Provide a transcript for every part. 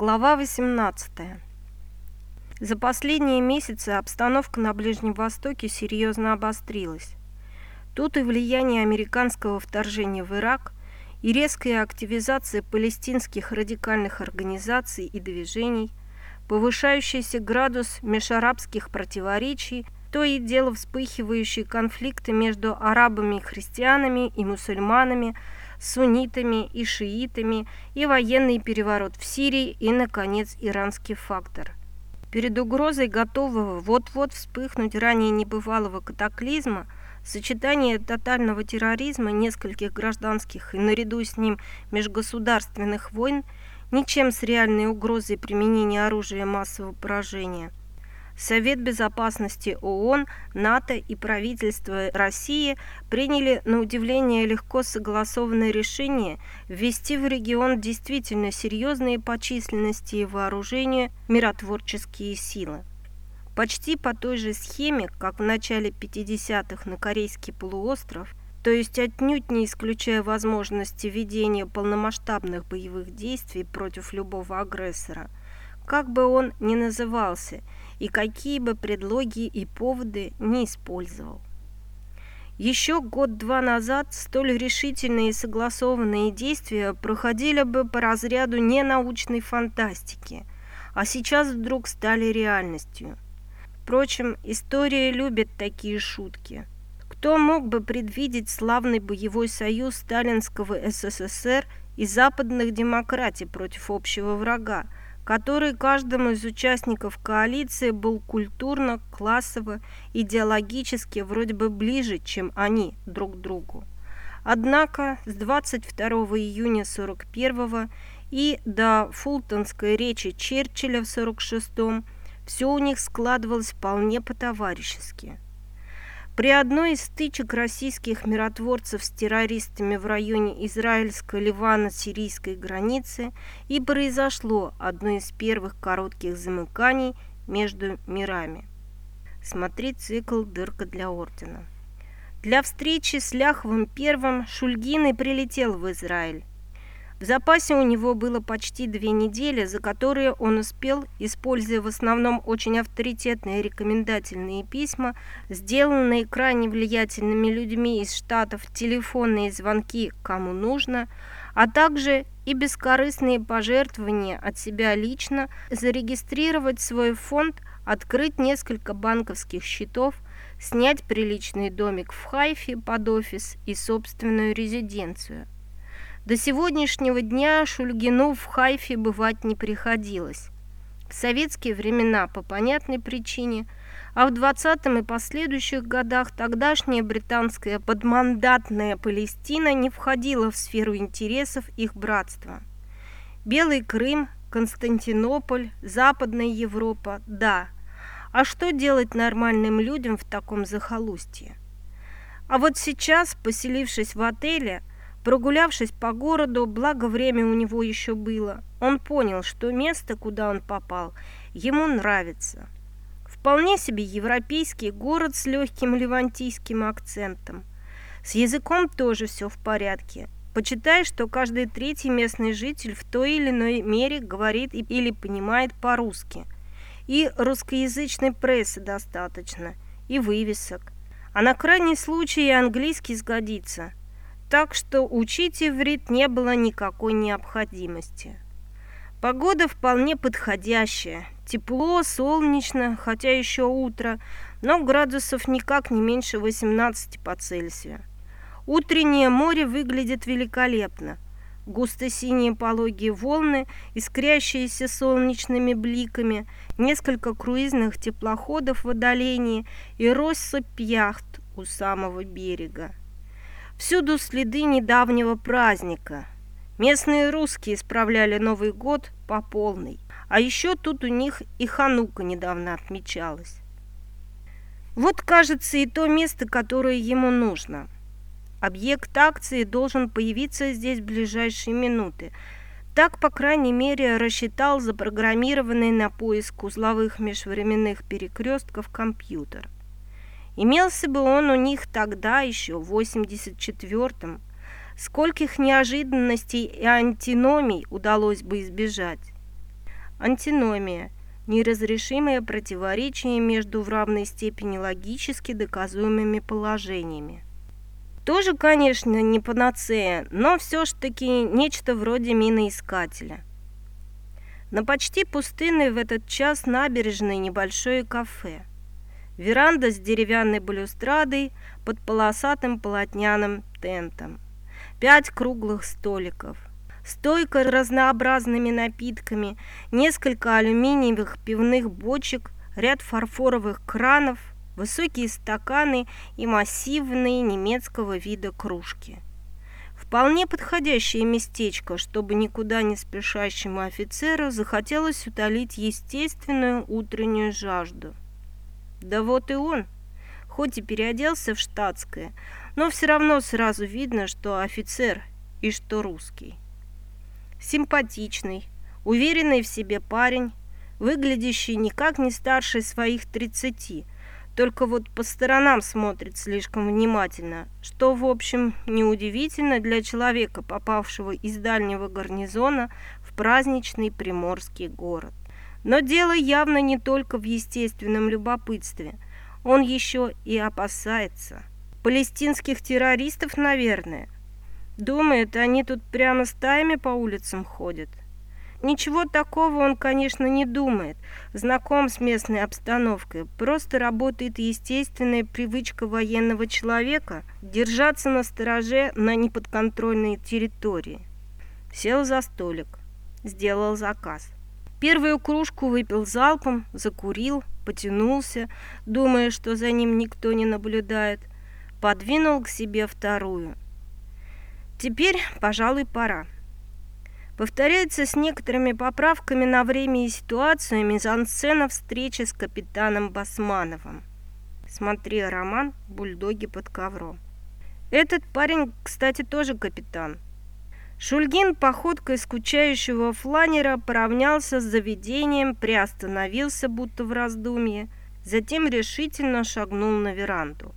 Глава 18. За последние месяцы обстановка на Ближнем Востоке серьезно обострилась. Тут и влияние американского вторжения в Ирак, и резкая активизация палестинских радикальных организаций и движений, повышающийся градус межарабских противоречий, то и дело вспыхивающие конфликты между арабами и христианами и мусульманами – суннитами и шиитами, и военный переворот в Сирии, и, наконец, иранский фактор. Перед угрозой готового вот-вот вспыхнуть ранее небывалого катаклизма сочетание тотального терроризма, нескольких гражданских и наряду с ним межгосударственных войн ничем с реальной угрозой применения оружия массового поражения – Совет Безопасности ООН, НАТО и правительство России приняли на удивление легко согласованное решение ввести в регион действительно серьезные по численности и вооружению миротворческие силы. Почти по той же схеме, как в начале 50-х на Корейский полуостров, то есть отнюдь не исключая возможности ведения полномасштабных боевых действий против любого агрессора, как бы он ни назывался – и какие бы предлоги и поводы не использовал. Еще год-два назад столь решительные и согласованные действия проходили бы по разряду ненаучной фантастики, а сейчас вдруг стали реальностью. Впрочем, история любит такие шутки. Кто мог бы предвидеть славный боевой союз сталинского СССР и западных демократий против общего врага – который каждому из участников коалиции был культурно, классово, идеологически вроде бы ближе, чем они друг другу. Однако с 22 июня 41 и до фултонской речи Черчилля в 46 все у них складывалось вполне по-товарищески. При одной из стычек российских миротворцев с террористами в районе израильско-ливано-сирийской границы и произошло одно из первых коротких замыканий между мирами. Смотри цикл «Дырка для ордена». Для встречи с Ляховым первым Шульгин и прилетел в Израиль. В запасе у него было почти две недели, за которые он успел, используя в основном очень авторитетные рекомендательные письма, сделанные крайне влиятельными людьми из Штатов, телефонные звонки кому нужно, а также и бескорыстные пожертвования от себя лично, зарегистрировать свой фонд, открыть несколько банковских счетов, снять приличный домик в Хайфе под офис и собственную резиденцию. До сегодняшнего дня Шульгину в Хайфе бывать не приходилось. В советские времена по понятной причине, а в 20-м и последующих годах тогдашняя британская подмандатная Палестина не входила в сферу интересов их братства. Белый Крым, Константинополь, Западная Европа – да. А что делать нормальным людям в таком захолустье? А вот сейчас, поселившись в отеле, Прогулявшись по городу, благо время у него еще было, он понял, что место, куда он попал, ему нравится. Вполне себе европейский город с легким левантийским акцентом. С языком тоже все в порядке. Почитай, что каждый третий местный житель в той или иной мере говорит или понимает по-русски. И русскоязычной прессы достаточно, и вывесок. А на крайний случай и английский сгодится – так что учить иврит не было никакой необходимости. Погода вполне подходящая. Тепло, солнечно, хотя еще утро, но градусов никак не меньше 18 по Цельсию. Утреннее море выглядит великолепно. Густо-синие пологие волны, искрящиеся солнечными бликами, несколько круизных теплоходов в отдалении и россыпь яхт у самого берега. Всюду следы недавнего праздника. Местные русские справляли Новый год по полной. А еще тут у них и Ханука недавно отмечалась. Вот, кажется, и то место, которое ему нужно. Объект акции должен появиться здесь в ближайшие минуты. Так, по крайней мере, рассчитал запрограммированный на поиск узловых межвременных перекрестков компьютер. Имелся бы он у них тогда еще, в 84-м, скольких неожиданностей и антиномий удалось бы избежать. антиномия, неразрешимое противоречие между в равной степени логически доказуемыми положениями. Тоже, конечно, не панацея, но все ж таки нечто вроде миноискателя. На почти пустынной в этот час набережной небольшое кафе. Веранда с деревянной балюстрадой под полосатым полотняным тентом. Пять круглых столиков. Стойка разнообразными напитками, несколько алюминиевых пивных бочек, ряд фарфоровых кранов, высокие стаканы и массивные немецкого вида кружки. Вполне подходящее местечко, чтобы никуда не спешащему офицеру захотелось утолить естественную утреннюю жажду. Да вот и он, хоть и переоделся в штатское, но все равно сразу видно, что офицер и что русский. Симпатичный, уверенный в себе парень, выглядящий никак не старше своих тридцати, только вот по сторонам смотрит слишком внимательно, что, в общем, неудивительно для человека, попавшего из дальнего гарнизона в праздничный приморский город. Но дело явно не только в естественном любопытстве. Он еще и опасается. Палестинских террористов, наверное. Думает, они тут прямо стаями по улицам ходят. Ничего такого он, конечно, не думает. Знаком с местной обстановкой. Просто работает естественная привычка военного человека держаться на стороже на неподконтрольной территории. Сел за столик. Сделал заказ. Первую кружку выпил залпом, закурил, потянулся, думая, что за ним никто не наблюдает. Подвинул к себе вторую. Теперь, пожалуй, пора. Повторяется с некоторыми поправками на время и ситуацию мизансцена встречи с капитаном Басмановым. Смотри роман «Бульдоги под ковром». Этот парень, кстати, тоже капитан. Шульгин походкой скучающего фланера поравнялся с заведением, приостановился, будто в раздумье, затем решительно шагнул на веранду.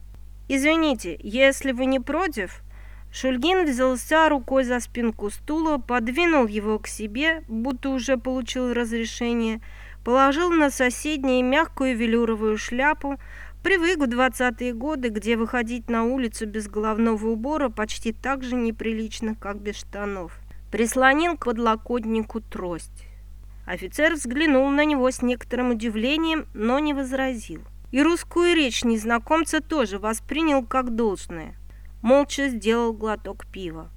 «Извините, если вы не против, Шульгин взялся рукой за спинку стула, подвинул его к себе, будто уже получил разрешение, положил на соседнее мягкую велюровую шляпу, привык в двадцатые годы, где выходить на улицу без головного убора почти так же неприлично, как без штанов. Прислонил к подлокотнику трость. Офицер взглянул на него с некоторым удивлением, но не возразил. И русскую речь незнакомца тоже воспринял как должное молча сделал глоток пива.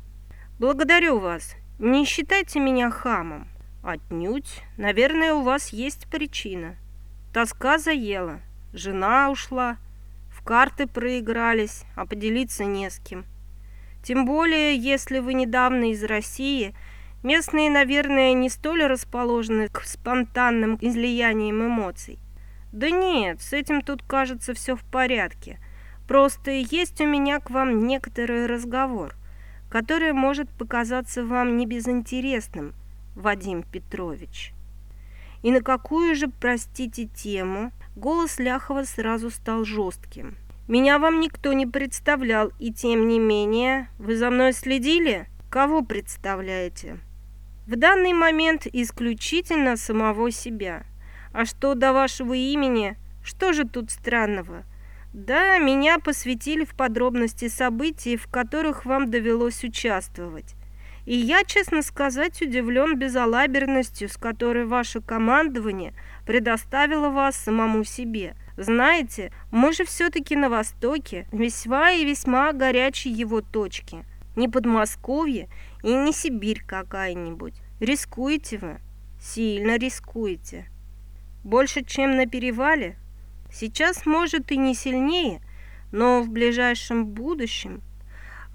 «Благодарю вас. Не считайте меня хамом». «Отнюдь. Наверное, у вас есть причина. Тоска заела. Жена ушла. В карты проигрались, а поделиться не с кем. Тем более, если вы недавно из России, местные, наверное, не столь расположены к спонтанным излияниям эмоций. Да нет, с этим тут, кажется, все в порядке. Просто есть у меня к вам некоторый разговор, который может показаться вам небезынтересным, Вадим Петрович. И на какую же, простите, тему, голос Ляхова сразу стал жестким. Меня вам никто не представлял, и тем не менее, вы за мной следили? Кого представляете? В данный момент исключительно самого себя. А что до вашего имени, что же тут странного – да, меня посвятили в подробности событий, в которых вам довелось участвовать. И я, честно сказать, удивлен безалаберностью, с которой ваше командование предоставило вас самому себе. Знаете, мы же все-таки на Востоке, весьма и весьма горячие его точки. Не Подмосковье и не Сибирь какая-нибудь. Рискуете вы, сильно рискуете. Больше, чем на перевале – Сейчас, может, и не сильнее, но в ближайшем будущем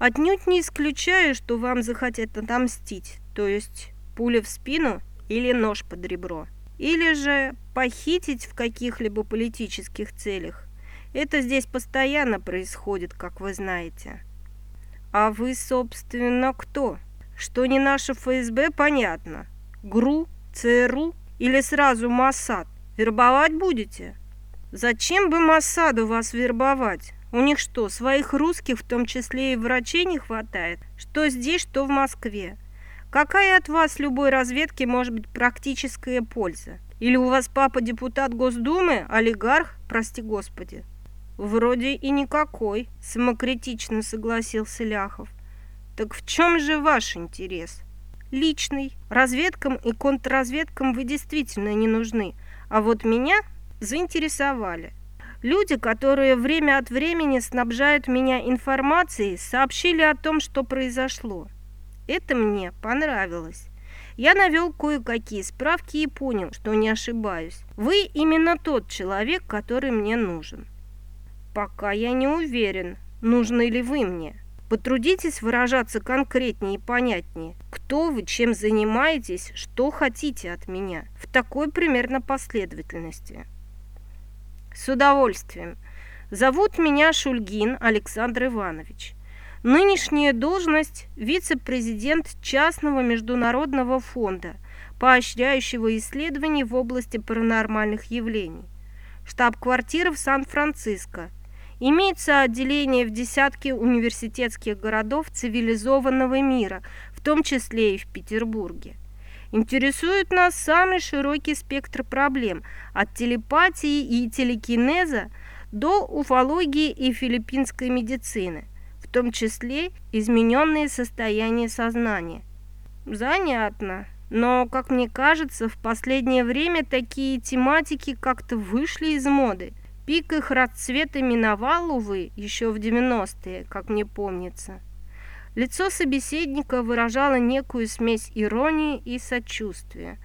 отнюдь не исключаю, что вам захотят отомстить, то есть пуля в спину или нож под ребро, или же похитить в каких-либо политических целях. Это здесь постоянно происходит, как вы знаете. А вы, собственно, кто? Что не наше ФСБ, понятно. ГРУ, ЦРУ или сразу МОСАД? Вербовать будете? Зачем бы Масаду вас вербовать? У них что, своих русских, в том числе и врачей, не хватает? Что здесь, что в Москве? Какая от вас любой разведки может быть практическая польза? Или у вас папа депутат Госдумы, олигарх, прости господи? Вроде и никакой, самокритично согласился Ляхов. Так в чем же ваш интерес? Личный. Разведкам и контрразведкам вы действительно не нужны, а вот меня заинтересовали. Люди, которые время от времени снабжают меня информацией, сообщили о том, что произошло. Это мне понравилось. Я навел кое-какие справки и понял, что не ошибаюсь. Вы именно тот человек, который мне нужен. Пока я не уверен, нужны ли вы мне. Потрудитесь выражаться конкретнее и понятнее. Кто вы, чем занимаетесь, что хотите от меня. В такой примерно последовательности. С удовольствием. Зовут меня Шульгин Александр Иванович. Нынешняя должность – вице-президент частного международного фонда, поощряющего исследований в области паранормальных явлений. Штаб-квартира в Сан-Франциско. Имеется отделение в десятке университетских городов цивилизованного мира, в том числе и в Петербурге. Интересует нас самый широкий спектр проблем, от телепатии и телекинеза до уфологии и филиппинской медицины, в том числе измененные состояния сознания. Занятно, но, как мне кажется, в последнее время такие тематики как-то вышли из моды. Пик их расцвета миновал, увы, еще в 90-е, как мне помнится. Лицо собеседника выражало некую смесь иронии и сочувствия.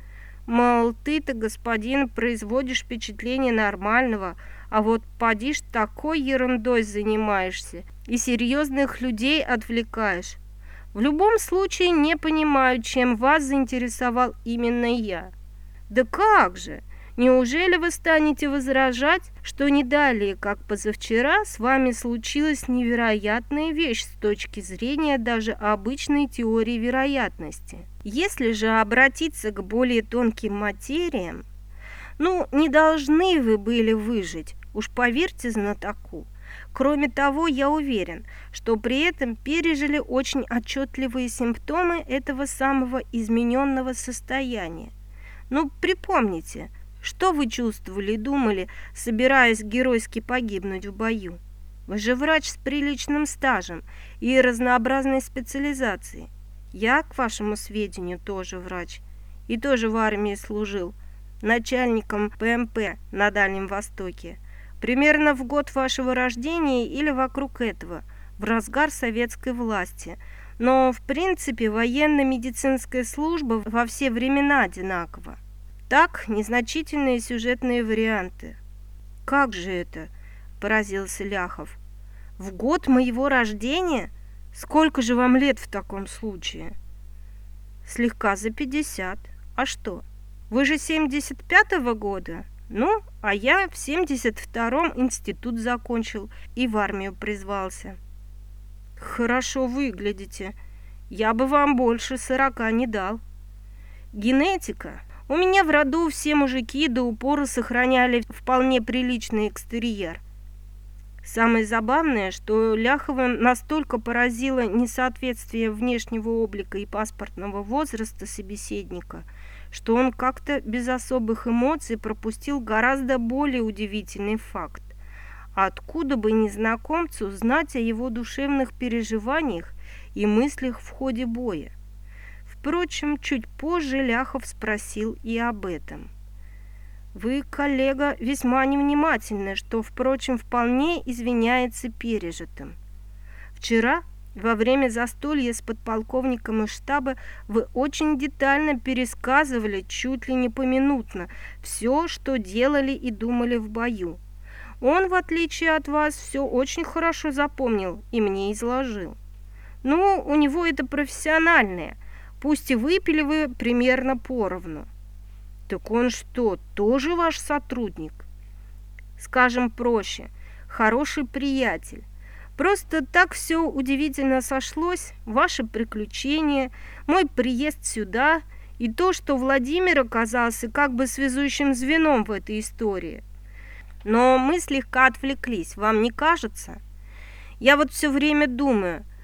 Мол, ты-то, господин, производишь впечатление нормального, а вот подишь такой ерундой занимаешься и серьезных людей отвлекаешь. В любом случае не понимаю, чем вас заинтересовал именно я. Да как же? Неужели вы станете возражать, что не далее, как позавчера, с вами случилась невероятная вещь с точки зрения даже обычной теории вероятности? Если же обратиться к более тонким материям, ну, не должны вы были выжить, уж поверьте знатоку. Кроме того, я уверен, что при этом пережили очень отчетливые симптомы этого самого измененного состояния. Ну, припомните, что вы чувствовали и думали, собираясь геройски погибнуть в бою? Вы же врач с приличным стажем и разнообразной специализацией. Я, к вашему сведению, тоже врач. И тоже в армии служил. Начальником ПМП на Дальнем Востоке. Примерно в год вашего рождения или вокруг этого, в разгар советской власти. Но, в принципе, военно-медицинская служба во все времена одинакова. Так, незначительные сюжетные варианты. «Как же это?» – поразился Ляхов. «В год моего рождения? Сколько же вам лет в таком случае?» «Слегка за пятьдесят. А что? Вы же семьдесят пятого года?» «Ну, а я в семьдесят втором институт закончил и в армию призвался». «Хорошо выглядите. Я бы вам больше сорока не дал». «Генетика у меня в роду все мужики до упора сохраняли вполне приличный экстерьер. Самое забавное, что Ляхова настолько поразило несоответствие внешнего облика и паспортного возраста собеседника, что он как-то без особых эмоций пропустил гораздо более удивительный факт. Откуда бы незнакомцу знать о его душевных переживаниях и мыслях в ходе боя? Впрочем, чуть позже Ляхов спросил и об этом. «Вы, коллега, весьма невнимательны, что, впрочем, вполне извиняется пережитым. Вчера, во время застолья с подполковником из штаба, вы очень детально пересказывали, чуть ли не поминутно, все, что делали и думали в бою. Он, в отличие от вас, все очень хорошо запомнил и мне изложил. Ну, у него это профессиональное – Пусть и выпили вы примерно поровну. Так он что, тоже ваш сотрудник? Скажем проще, хороший приятель. Просто так все удивительно сошлось, ваше приключение, мой приезд сюда и то, что Владимир оказался как бы связующим звеном в этой истории. Но мы слегка отвлеклись, вам не кажется? Я вот все время думаю –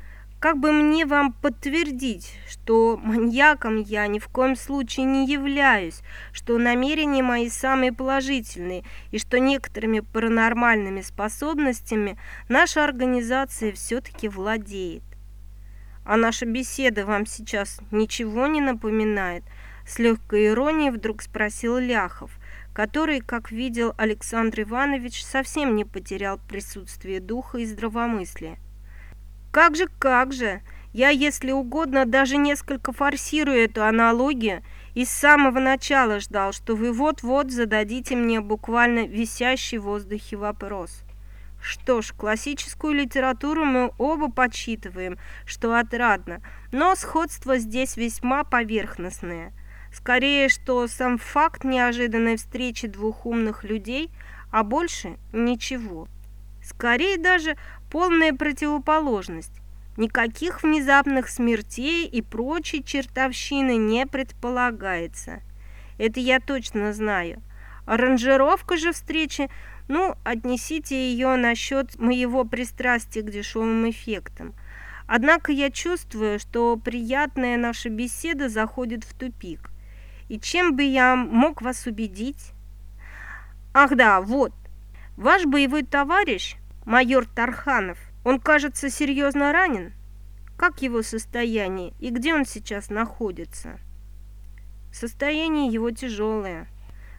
как бы мне вам подтвердить, что маньяком я ни в коем случае не являюсь, что намерения мои самые положительные, и что некоторыми паранормальными способностями наша организация все-таки владеет. А наша беседа вам сейчас ничего не напоминает? С легкой иронией вдруг спросил Ляхов, который, как видел Александр Иванович, совсем не потерял присутствие духа и здравомыслия. Как же, как же! Я, если угодно, даже несколько форсирую эту аналогию и с самого начала ждал, что вы вот-вот зададите мне буквально висящий в воздухе вопрос. Что ж, классическую литературу мы оба подсчитываем, что отрадно, но сходство здесь весьма поверхностное. Скорее, что сам факт неожиданной встречи двух умных людей, а больше ничего. Скорее даже полная противоположность. Никаких внезапных смертей и прочей чертовщины не предполагается. Это я точно знаю. Аранжировка же встречи, ну, отнесите ее насчет моего пристрастия к дешевым эффектам. Однако я чувствую, что приятная наша беседа заходит в тупик. И чем бы я мог вас убедить? Ах да, вот, ваш боевой товарищ майор Тарханов. Он, кажется, серьезно ранен. Как его состояние и где он сейчас находится? Состояние его тяжелое.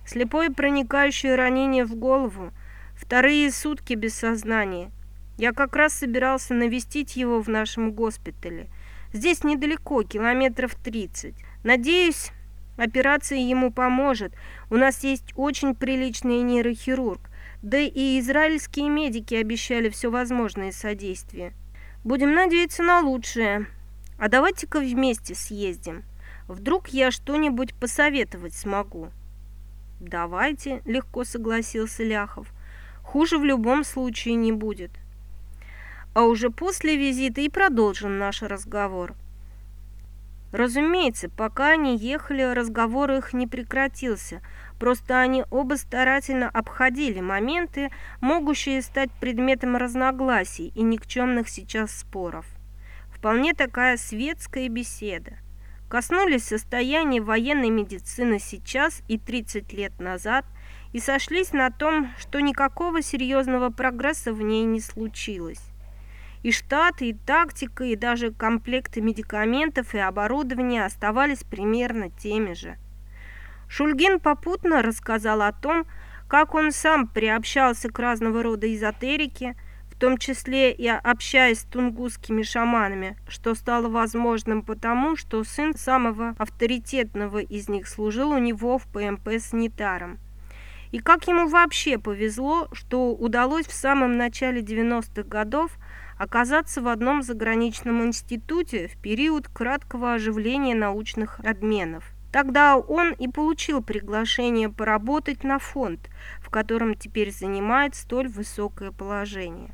Слепое проникающее ранение в голову. Вторые сутки без сознания. Я как раз собирался навестить его в нашем госпитале. Здесь недалеко, километров 30. Надеюсь, операция ему поможет. У нас есть очень приличный нейрохирург. Да и израильские медики обещали все возможное содействие. Будем надеяться на лучшее. А давайте-ка вместе съездим. Вдруг я что-нибудь посоветовать смогу. Давайте, легко согласился Ляхов. Хуже в любом случае не будет. А уже после визита и продолжим наш разговор. Разумеется, пока они ехали, разговор их не прекратился – Просто они оба старательно обходили моменты, могущие стать предметом разногласий и никчемных сейчас споров. Вполне такая светская беседа. Коснулись состояния военной медицины сейчас и 30 лет назад и сошлись на том, что никакого серьезного прогресса в ней не случилось. И штаты, и тактика, и даже комплекты медикаментов и оборудования оставались примерно теми же – Шульгин попутно рассказал о том, как он сам приобщался к разного рода эзотерике, в том числе и общаясь с тунгусскими шаманами, что стало возможным потому, что сын самого авторитетного из них служил у него в ПМП санитаром. И как ему вообще повезло, что удалось в самом начале 90-х годов оказаться в одном заграничном институте в период краткого оживления научных обменов. Тогда он и получил приглашение поработать на фонд, в котором теперь занимает столь высокое положение.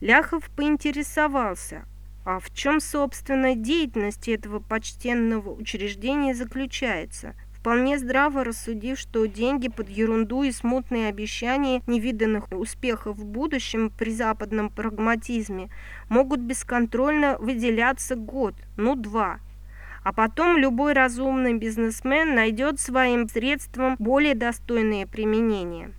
Ляхов поинтересовался, а в чем, собственно, деятельность этого почтенного учреждения заключается, вполне здраво рассудив, что деньги под ерунду и смутные обещания невиданных успехов в будущем при западном прагматизме могут бесконтрольно выделяться год, ну два – а потом любой разумный бизнесмен найдет своим средствам более достойное применение.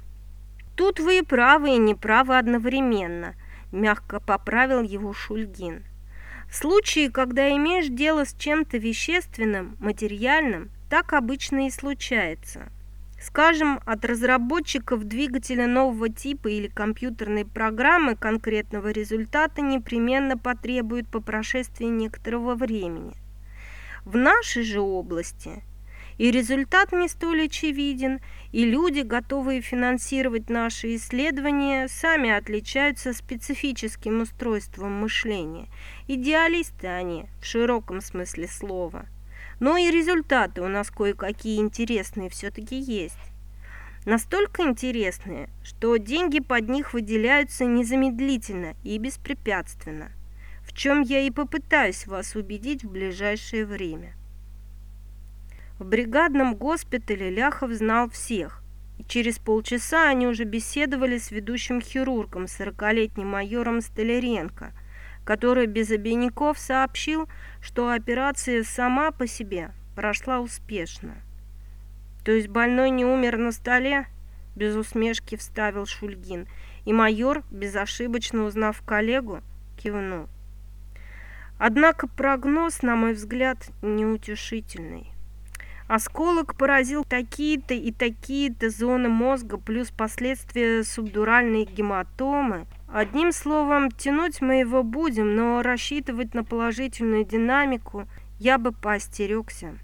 Тут вы и правы, и неправы одновременно, мягко поправил его Шульгин. В случае, когда имеешь дело с чем-то вещественным, материальным, так обычно и случается. Скажем, от разработчиков двигателя нового типа или компьютерной программы конкретного результата непременно потребуют по прошествии некоторого времени – в нашей же области. И результат не столь очевиден, и люди, готовые финансировать наши исследования, сами отличаются специфическим устройством мышления. Идеалисты они, в широком смысле слова. Но и результаты у нас кое-какие интересные все-таки есть. Настолько интересные, что деньги под них выделяются незамедлительно и беспрепятственно чем я и попытаюсь вас убедить в ближайшее время. В бригадном госпитале Ляхов знал всех, и через полчаса они уже беседовали с ведущим хирургом, сорокалетним майором Столяренко, который без обиняков сообщил, что операция сама по себе прошла успешно. То есть больной не умер на столе? Без усмешки вставил Шульгин, и майор, безошибочно узнав коллегу, кивнул. Однако прогноз, на мой взгляд, неутешительный. Осколок поразил такие-то и такие-то зоны мозга, плюс последствия субдуральной гематомы. Одним словом, тянуть мы его будем, но рассчитывать на положительную динамику я бы поостерегся.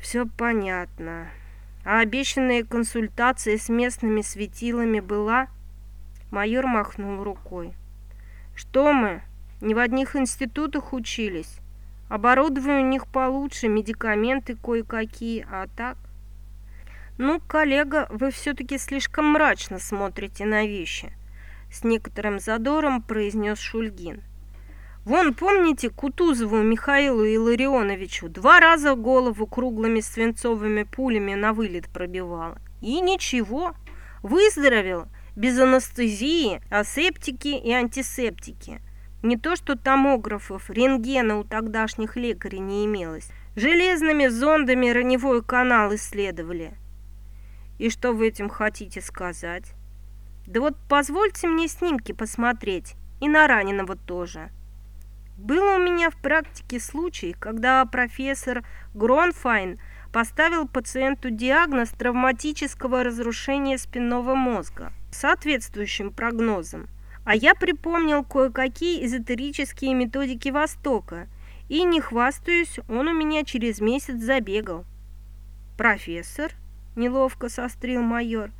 Все понятно. А обещанная консультация с местными светилами была? Майор махнул рукой. Что мы? Не в одних институтах учились. Оборудование у них получше, медикаменты кое-какие, а так... Ну, коллега, вы все-таки слишком мрачно смотрите на вещи. С некоторым задором произнес Шульгин. Вон, помните, Кутузову Михаилу Илларионовичу два раза голову круглыми свинцовыми пулями на вылет пробивало. И ничего, выздоровел, без анестезии, асептики и антисептики. Не то что томографов, рентгена у тогдашних лекарей не имелось. Железными зондами раневой канал исследовали. И что вы этим хотите сказать? Да вот позвольте мне снимки посмотреть, и на раненого тоже. Был у меня в практике случай, когда профессор Гронфайн поставил пациенту диагноз травматического разрушения спинного мозга с соответствующим прогнозом. А я припомнил кое-какие эзотерические методики Востока, и, не хвастаюсь, он у меня через месяц забегал. «Профессор?» – неловко сострил майор.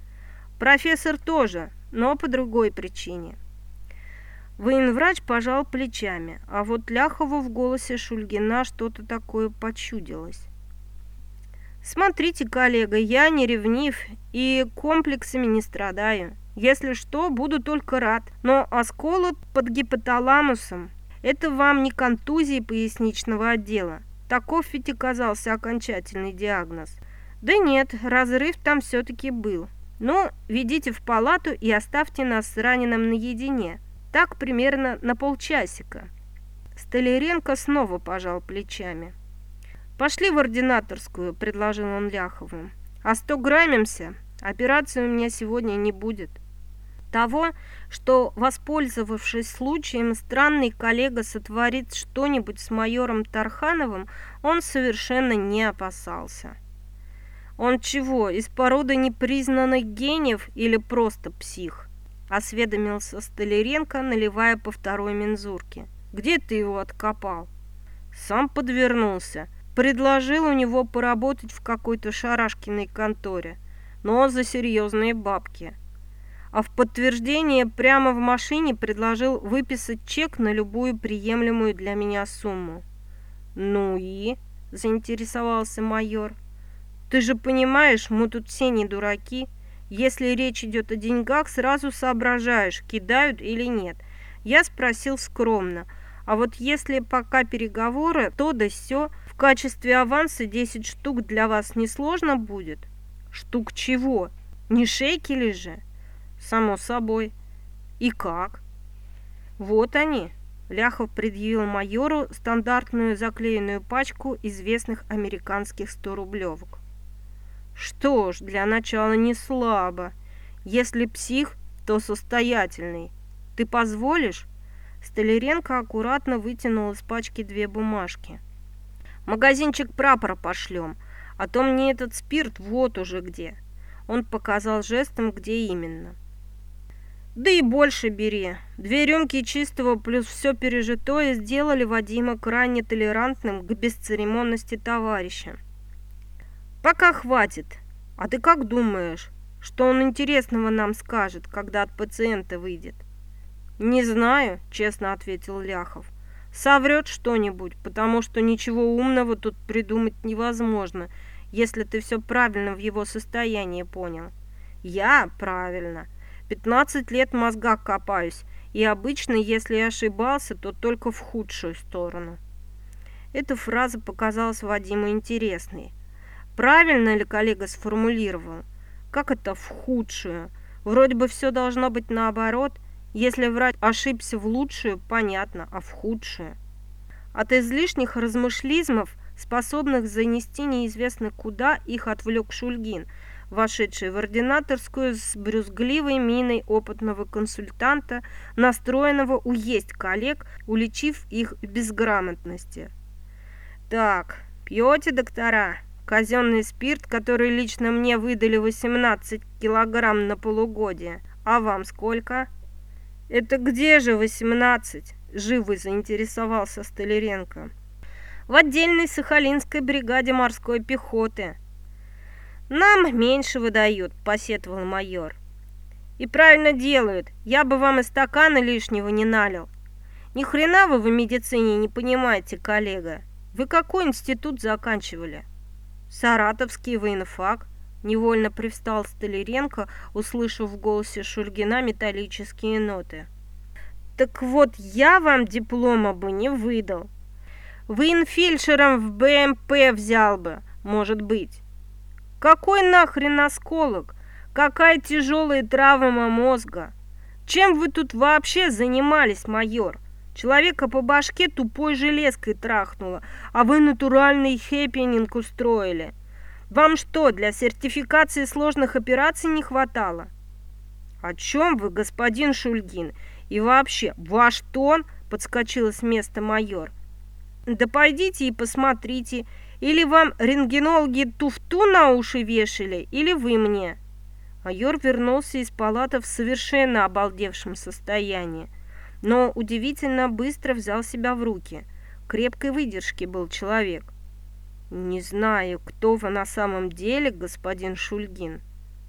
«Профессор тоже, но по другой причине». Военврач пожал плечами, а вот Ляхову в голосе Шульгина что-то такое почудилось. «Смотрите, коллега, я не ревнив и комплексами не страдаю. Если что, буду только рад. Но осколок под гипоталамусом – это вам не контузии поясничного отдела. Таков ведь оказался окончательный диагноз. Да нет, разрыв там все-таки был. Ну, ведите в палату и оставьте нас с раненым наедине. Так примерно на полчасика. Столяренко снова пожал плечами. «Пошли в ординаторскую», – предложил он Ляховым. «А сто граммимся? Операции у меня сегодня не будет» того, что, воспользовавшись случаем, странный коллега сотворит что-нибудь с майором Тархановым, он совершенно не опасался. Он чего, из породы непризнанных гениев или просто псих? Осведомился Столяренко, наливая по второй мензурке. Где ты его откопал? Сам подвернулся. Предложил у него поработать в какой-то шарашкиной конторе, но за серьезные бабки а в подтверждение прямо в машине предложил выписать чек на любую приемлемую для меня сумму. «Ну и?» – заинтересовался майор. «Ты же понимаешь, мы тут все не дураки. Если речь идет о деньгах, сразу соображаешь, кидают или нет. Я спросил скромно. А вот если пока переговоры, то да сё, в качестве аванса 10 штук для вас не сложно будет?» «Штук чего? Не шекели же?» Само собой. И как? Вот они. Ляхов предъявил майору стандартную заклеенную пачку известных американских 100-рублевок. Что ж, для начала не слабо. Если псих, то состоятельный. Ты позволишь? Столяренко аккуратно вытянул из пачки две бумажки. Магазинчик прапора пошлем, а то мне этот спирт вот уже где. Он показал жестом, где именно. Да и больше бери. Две рюмки чистого плюс все пережитое сделали Вадима крайне толерантным к бесцеремонности товарища. Пока хватит. А ты как думаешь, что он интересного нам скажет, когда от пациента выйдет? Не знаю, честно ответил Ляхов. Соврет что-нибудь, потому что ничего умного тут придумать невозможно, если ты все правильно в его состоянии понял. Я правильно. 15 лет в мозгах копаюсь, и обычно, если я ошибался, то только в худшую сторону. Эта фраза показалась Вадиму интересной. Правильно ли коллега сформулировал? Как это в худшую? Вроде бы все должно быть наоборот. Если врач ошибся в лучшую, понятно, а в худшую. От излишних размышлизмов, способных занести неизвестно куда, их отвлек Шульгин, вошедший в ординаторскую с брюзгливой миной опытного консультанта, настроенного уесть коллег, уличив их в безграмотности. «Так, пьете, доктора?» Казенный спирт, который лично мне выдали 18 килограмм на полугодие. А вам сколько? Это где же 18? Живо заинтересовался Столяренко. В отдельной Сахалинской бригаде морской пехоты. Нам меньше выдают, посетовал майор. И правильно делают. Я бы вам и стакана лишнего не налил. Ни хрена вы в медицине не понимаете, коллега. Вы какой институт заканчивали? Саратовский военфак. Невольно привстал Столяренко, услышав в голосе Шульгина металлические ноты. «Так вот, я вам диплома бы не выдал. Военфельдшером в БМП взял бы, может быть. Какой нахрен осколок? Какая тяжелая травма мозга? Чем вы тут вообще занимались, майор? Человека по башке тупой железкой трахнуло, а вы натуральный хэппенинг устроили. Вам что, для сертификации сложных операций не хватало? О чем вы, господин Шульгин? И вообще, ваш тон, подскочила с места майор. Да пойдите и посмотрите, или вам рентгенологи туфту на уши вешали, или вы мне. Майор вернулся из палаты в совершенно обалдевшем состоянии но удивительно быстро взял себя в руки. Крепкой выдержки был человек. «Не знаю, кто вы на самом деле, господин Шульгин,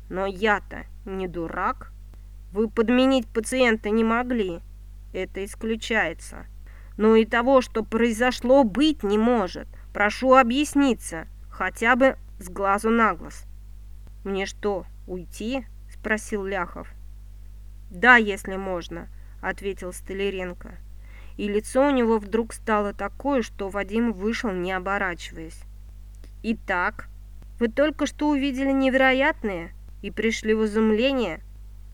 но я-то не дурак. Вы подменить пациента не могли, это исключается. Но и того, что произошло, быть не может. Прошу объясниться, хотя бы с глазу на глаз». «Мне что, уйти?» – спросил Ляхов. «Да, если можно», ответил Столяренко. И лицо у него вдруг стало такое, что Вадим вышел, не оборачиваясь. «Итак, вы только что увидели невероятное и пришли в изумление?»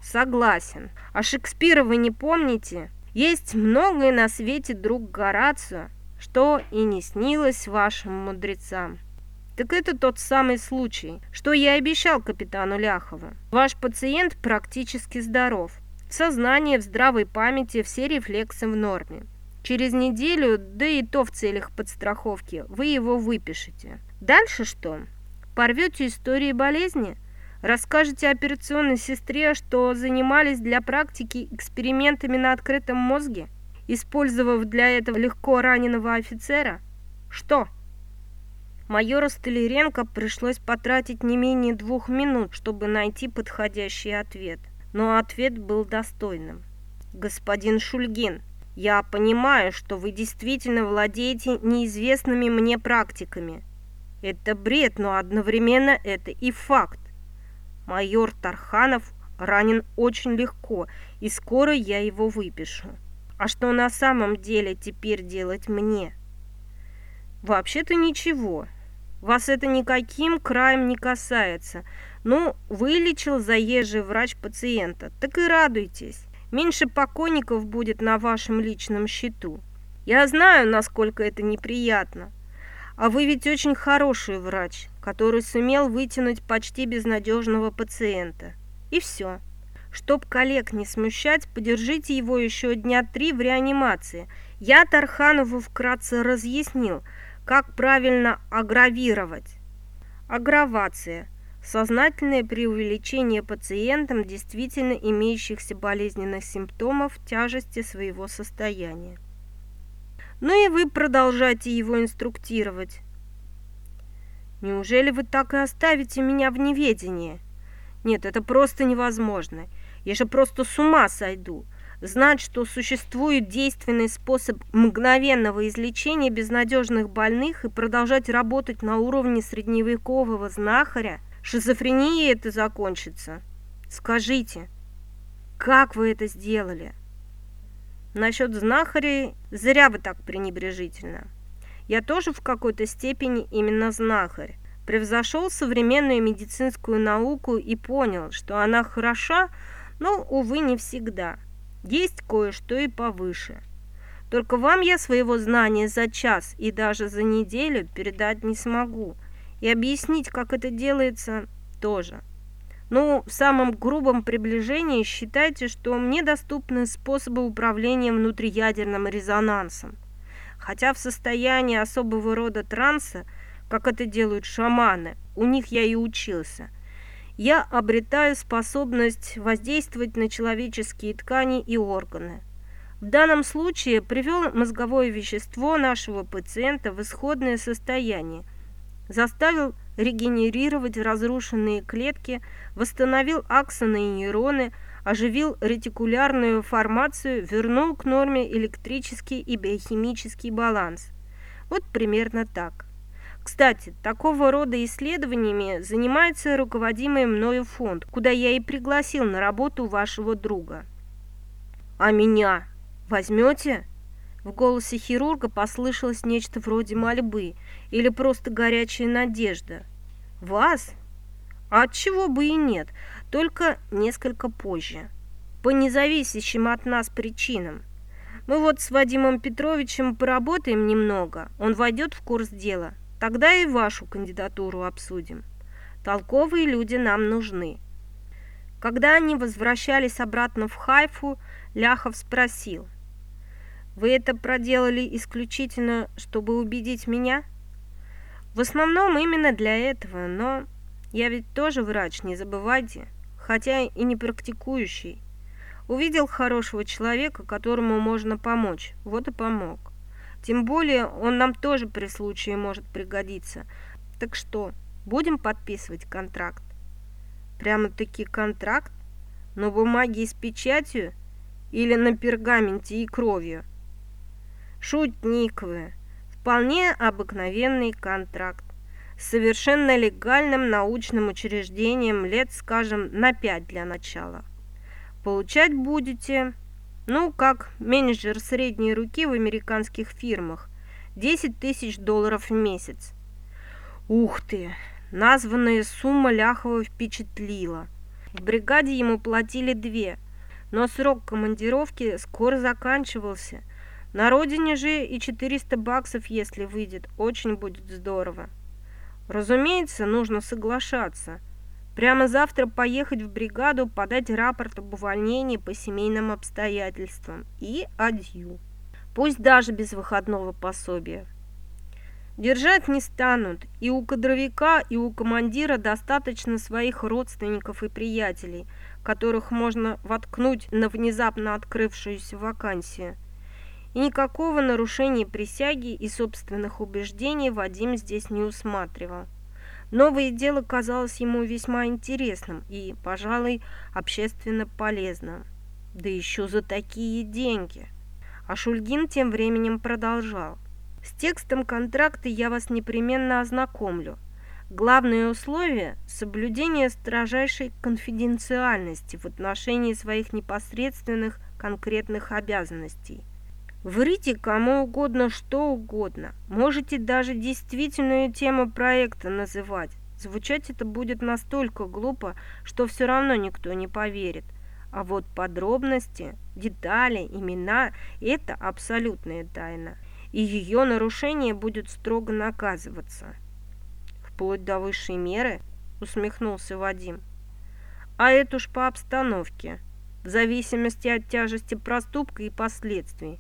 «Согласен. А Шекспира вы не помните?» «Есть многое на свете, друг Горацио, что и не снилось вашим мудрецам». Так это тот самый случай, что я обещал капитану Ляхову. Ваш пациент практически здоров. Сознание в здравой памяти, все рефлексы в норме. Через неделю, да и то в целях подстраховки, вы его выпишете. Дальше что? Порвете истории болезни? Расскажете операционной сестре, что занимались для практики экспериментами на открытом мозге, использовав для этого легко раненого офицера? Что? Майору Столяренко пришлось потратить не менее двух минут, чтобы найти подходящий ответ но ответ был достойным. «Господин Шульгин, я понимаю, что вы действительно владеете неизвестными мне практиками. Это бред, но одновременно это и факт. Майор Тарханов ранен очень легко, и скоро я его выпишу. А что на самом деле теперь делать мне? Вообще-то ничего. Вас это никаким краем не касается. Ну, вылечил заезжий врач пациента, так и радуйтесь. Меньше покойников будет на вашем личном счету. Я знаю, насколько это неприятно. А вы ведь очень хороший врач, который сумел вытянуть почти безнадежного пациента. И все. Чтоб коллег не смущать, подержите его еще дня три в реанимации. Я Тарханову вкратце разъяснил, как правильно агравировать. Агравация – Сознательное преувеличение пациентам действительно имеющихся болезненных симптомов тяжести своего состояния. Ну и вы продолжайте его инструктировать. Неужели вы так и оставите меня в неведении? Нет, это просто невозможно. Я же просто с ума сойду. Знать, что существует действенный способ мгновенного излечения безнадежных больных и продолжать работать на уровне средневекового знахаря – Шизофренией это закончится. Скажите, как вы это сделали? Насчет знахарей зря вы так пренебрежительно. Я тоже в какой-то степени именно знахарь. Превзошел современную медицинскую науку и понял, что она хороша, но, увы, не всегда. Есть кое-что и повыше. Только вам я своего знания за час и даже за неделю передать не смогу. И объяснить, как это делается, тоже. Ну, в самом грубом приближении считайте, что мне доступны способы управления внутриядерным резонансом. Хотя в состоянии особого рода транса, как это делают шаманы, у них я и учился, я обретаю способность воздействовать на человеческие ткани и органы. В данном случае привел мозговое вещество нашего пациента в исходное состояние, заставил регенерировать разрушенные клетки, восстановил аксоны и нейроны, оживил ретикулярную формацию, вернул к норме электрический и биохимический баланс. Вот примерно так. Кстати, такого рода исследованиями занимается руководимый мною фонд, куда я и пригласил на работу вашего друга. А меня возьмете? В голосе хирурга послышалось нечто вроде мольбы или просто горячая надежда. «Вас? А чего бы и нет, только несколько позже. По независящим от нас причинам. Мы вот с Вадимом Петровичем поработаем немного, он войдет в курс дела. Тогда и вашу кандидатуру обсудим. Толковые люди нам нужны». Когда они возвращались обратно в Хайфу, Ляхов спросил – вы это проделали исключительно, чтобы убедить меня? В основном именно для этого, но я ведь тоже врач, не забывайте, хотя и не практикующий. Увидел хорошего человека, которому можно помочь, вот и помог. Тем более он нам тоже при случае может пригодиться. Так что, будем подписывать контракт? Прямо-таки контракт? На бумаге с печатью или на пергаменте и кровью? Шутник вы. Вполне обыкновенный контракт. С совершенно легальным научным учреждением лет, скажем, на пять для начала. Получать будете, ну, как менеджер средней руки в американских фирмах, 10 тысяч долларов в месяц. Ух ты! Названная сумма Ляхова впечатлила. В бригаде ему платили две, но срок командировки скоро заканчивался – на родине же и 400 баксов, если выйдет, очень будет здорово. Разумеется, нужно соглашаться. Прямо завтра поехать в бригаду, подать рапорт об увольнении по семейным обстоятельствам и адью. Пусть даже без выходного пособия. Держать не станут, и у кадровика, и у командира достаточно своих родственников и приятелей, которых можно воткнуть на внезапно открывшуюся вакансию. И никакого нарушения присяги и собственных убеждений Вадим здесь не усматривал. Новое дело казалось ему весьма интересным и, пожалуй, общественно полезным. Да еще за такие деньги. А Шульгин тем временем продолжал. С текстом контракта я вас непременно ознакомлю. Главное условие – соблюдение строжайшей конфиденциальности в отношении своих непосредственных конкретных обязанностей. Врите кому угодно что угодно. Можете даже действительную тему проекта называть. Звучать это будет настолько глупо, что все равно никто не поверит. А вот подробности, детали, имена – это абсолютная тайна. И ее нарушение будет строго наказываться. Вплоть до высшей меры, усмехнулся Вадим. А это уж по обстановке, в зависимости от тяжести проступка и последствий.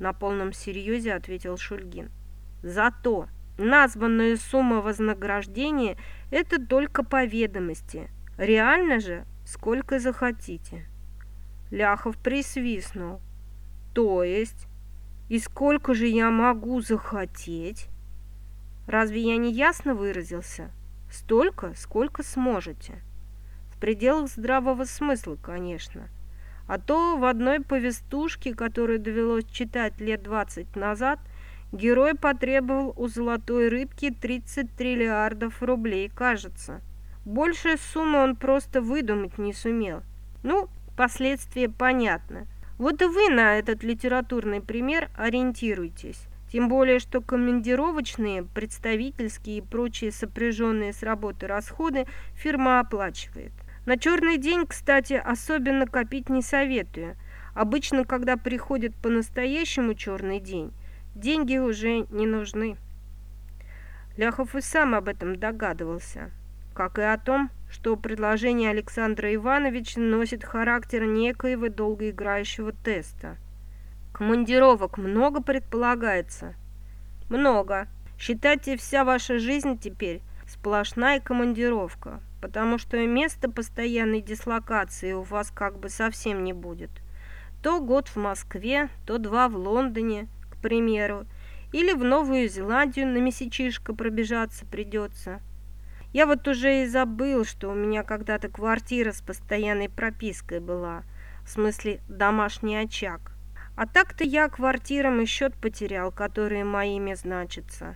На полном серьезе ответил Шульгин. Зато названная сумма вознаграждения – это только по ведомости. Реально же сколько захотите. Ляхов присвистнул. То есть, и сколько же я могу захотеть? Разве я не ясно выразился? Столько, сколько сможете. В пределах здравого смысла, конечно. А то в одной повестушке, которую довелось читать лет 20 назад, герой потребовал у золотой рыбки 30 триллиардов рублей, кажется. Большая сумма он просто выдумать не сумел. Ну, последствия понятны. Вот и вы на этот литературный пример ориентируйтесь. Тем более, что командировочные, представительские и прочие сопряженные с работой расходы фирма оплачивает. На черный день, кстати, особенно копить не советую. Обычно, когда приходит по-настоящему черный день, деньги уже не нужны. Ляхов и сам об этом догадывался, как и о том, что предложение Александра Ивановича носит характер некоего долгоиграющего теста. Командировок много предполагается? Много. Считайте, вся ваша жизнь теперь сплошная командировка, потому что места постоянной дислокации у вас как бы совсем не будет. То год в Москве, то два в Лондоне, к примеру, или в Новую Зеландию на месячишко пробежаться придется. Я вот уже и забыл, что у меня когда-то квартира с постоянной пропиской была, в смысле домашний очаг. А так-то я квартирам и счет потерял, которые моими значатся.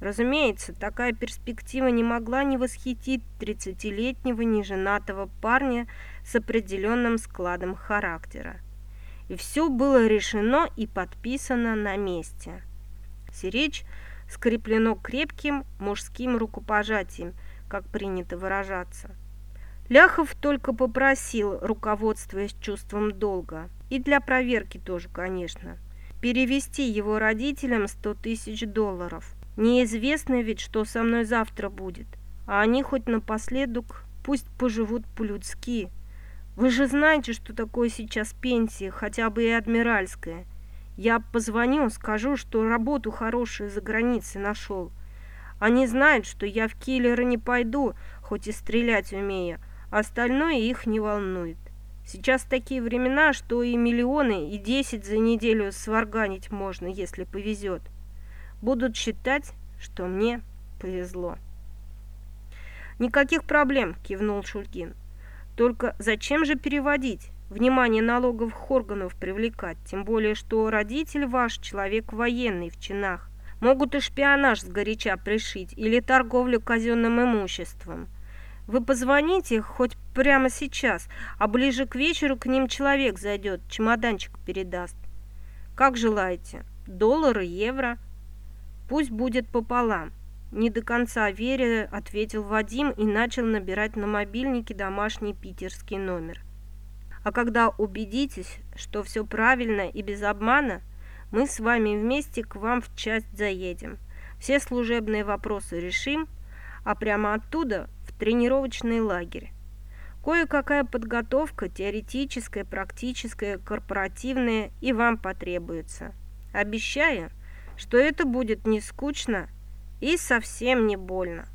Разумеется, такая перспектива не могла не восхитить тридцатилетнего неженатого парня с определенным складом характера. И все было решено и подписано на месте. Сиречь скреплено крепким мужским рукопожатием, как принято выражаться. Ляхов только попросил, руководствуясь чувством долга, и для проверки тоже, конечно, перевести его родителям 100 тысяч долларов. Неизвестно ведь, что со мной завтра будет, а они хоть напоследок пусть поживут по-людски. Вы же знаете, что такое сейчас пенсия, хотя бы и адмиральская – я позвоню, скажу, что работу хорошую за границей нашел. Они знают, что я в киллера не пойду, хоть и стрелять умею. Остальное их не волнует. Сейчас такие времена, что и миллионы, и десять за неделю сварганить можно, если повезет. Будут считать, что мне повезло. «Никаких проблем», – кивнул Шульгин. «Только зачем же переводить? внимание налоговых органов привлекать, тем более, что родитель ваш человек военный в чинах. Могут и шпионаж сгоряча пришить, или торговлю казенным имуществом. Вы позвоните хоть прямо сейчас, а ближе к вечеру к ним человек зайдет, чемоданчик передаст. Как желаете, доллары, евро. Пусть будет пополам. Не до конца веря, ответил Вадим и начал набирать на мобильнике домашний питерский номер. А когда убедитесь, что все правильно и без обмана, мы с вами вместе к вам в часть заедем. Все служебные вопросы решим, а прямо оттуда в тренировочный лагерь. Кое-какая подготовка, теоретическая, практическая, корпоративная, и вам потребуется. Обещаю, что это будет не скучно и совсем не больно.